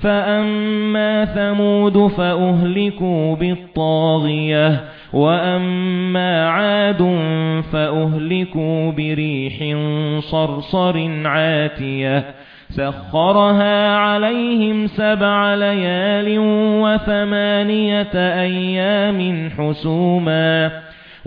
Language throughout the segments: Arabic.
فأما ثمود فأهلكوا بالطاغية وأما عاد فأهلكوا بريح صرصر عاتية سخرها عليهم سبع ليال وثمانية أيام حسوما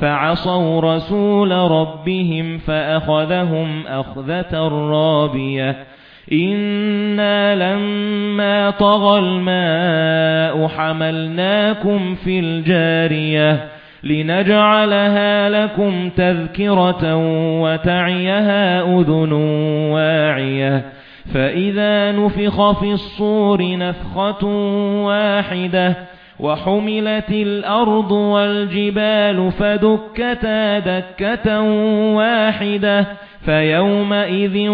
فعصوا رسول ربهم فأخذهم أخذة رابية. إِنَّا لَمَّا طَغَى الْمَاءُ حَمَلْنَاكُمْ فِي الْجَارِيَةِ لِنَجْعَلَهَا لَكُمْ تَذْكِرَةً وَتَعِيَهَا أُذُنٌ وَاعِيَةٌ. فَإِذَا نُفِخَ فِي الصُّورِ نَفْخَةٌ وَاحِدَةٌ وَحُمِلَتِ الْأَرْضُ وَالْجِبَالُ فَدُكَّتَا دَكَّةً وَاحِدَةً فَيَوْمَئِذٍ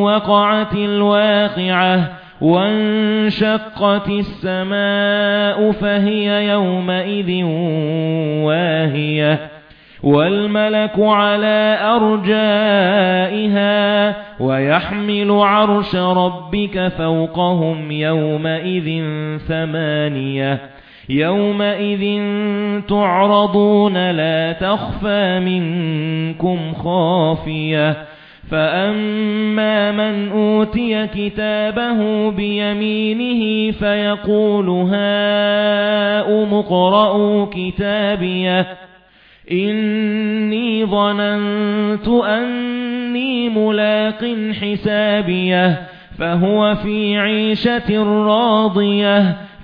وَقَعَتِ الْوَاقِعَةُ وَانشَقَّتِ السَّمَاءُ فَهِيَ يَوْمَئِذٍ وَاهِيَةٌ. وَالْمَلَكُ عَلَى أَرْجَائِهَا وَيَحْمِلُ عَرْشَ رَبِّكَ فَوْقَهُمْ يَوْمَئِذٍ ثَمَانِيَةٌ. يَوْمَئِذٍ تُعْرَضُونَ لَا تَخْفَى مِنكُمْ خَافِيَةٌ فَأَمَّا مَنْ أُوتِيَ كِتَابَهُ بِيَمِينِهِ فَيَقُولُ هَاؤُمُ اقْرَءُوا كِتَابِيَهْ إِنِّي ظَنَنتُ أَنِّي مُلَاقٍ حِسَابِيَهْ فَهُوَ فِي عِيشَةٍ رَاضِيَةٍ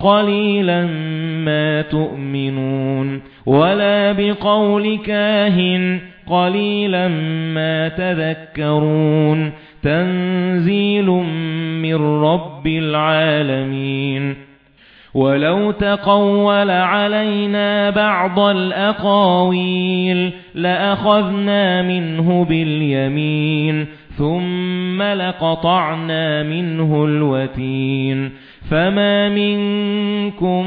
قَلِيلًا مَا تُؤْمِنُونَ. وَلَا بِقَوْلِ كَاهِنٍ قَلِيلًا مَا تَذَكَّرُونَ. تَنزِيلٌ مِّن رَّبِّ الْعَالَمِينَ. وَلَوْ تَقَوَّلَ عَلَيْنَا بَعْضَ الْأَقَاوِيلِ لَأَخَذْنَا مِنْهُ بِالْيَمِينِ ثُمَّ لَقَطَعْنَا مِنْهُ الْوَتِينَ. فَمَا مِنكُم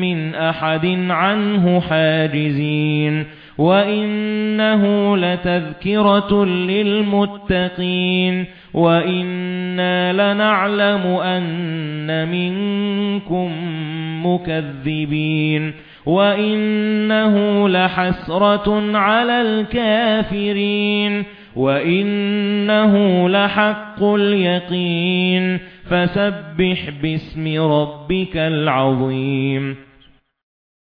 مِّنْ أَحَدٍ عَنْهُ حَاجِزِينَ وَإِنَّهُ لَتَذْكِرَةٌ لِلْمُتَّقِينَ وَإِنَّا لَنَعْلَمُ أَنَّ مِنكُم مُّكَذِّبِينَ وَإِنَّهُ لَحَسْرَةٌ عَلَى الْكَافِرِينَ وَإِنَّهُ لَحَقُّ الْيَقِينِ فَسَبِّحْ بِاسْمِ رَبِّكَ الْعَظِيمِ